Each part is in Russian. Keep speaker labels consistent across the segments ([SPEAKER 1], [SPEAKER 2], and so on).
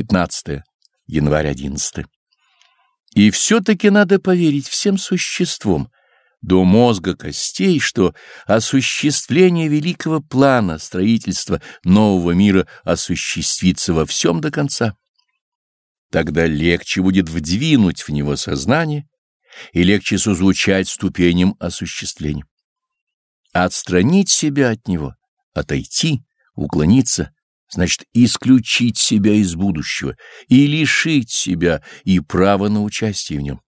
[SPEAKER 1] 15 январь 11. И все-таки надо поверить всем существом, до мозга костей, что осуществление великого плана строительства нового мира осуществится во всем до конца. Тогда легче будет вдвинуть в него сознание и легче созвучать ступеням осуществления. Отстранить себя от него, отойти, уклониться — значит исключить себя из будущего и лишить себя и права на участие в нем.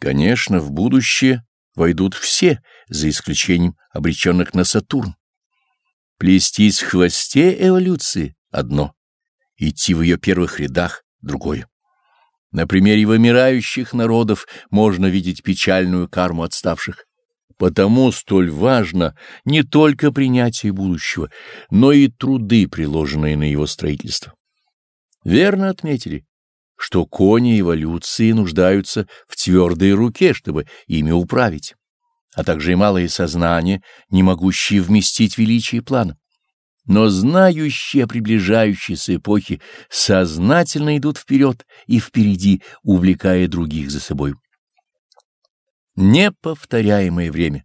[SPEAKER 1] Конечно, в будущее войдут все, за исключением обреченных на Сатурн. Плестись в хвосте эволюции — одно, идти в ее первых рядах — другое. На примере вымирающих народов можно видеть печальную карму отставших. Потому столь важно не только принятие будущего, но и труды, приложенные на его строительство. Верно отметили, что кони эволюции нуждаются в твердой руке, чтобы ими управить, а также и малое сознание, не могущее вместить величие плана. Но знающие о приближающейся эпохе сознательно идут вперед и впереди, увлекая других за собой. Неповторяемое время.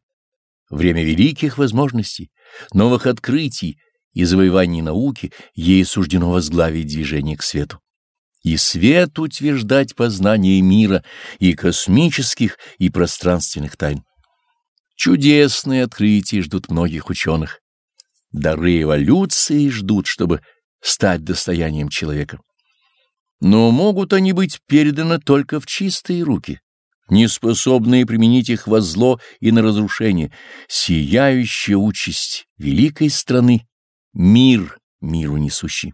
[SPEAKER 1] Время великих возможностей, новых открытий и завоеваний науки ей суждено возглавить движение к свету. И свет утверждать познание мира и космических, и пространственных тайн. Чудесные открытия ждут многих ученых. Дары эволюции ждут, чтобы стать достоянием человека. Но могут они быть переданы только в чистые руки неспособные применить их во зло и на разрушение, сияющая участь великой страны, мир миру несущий.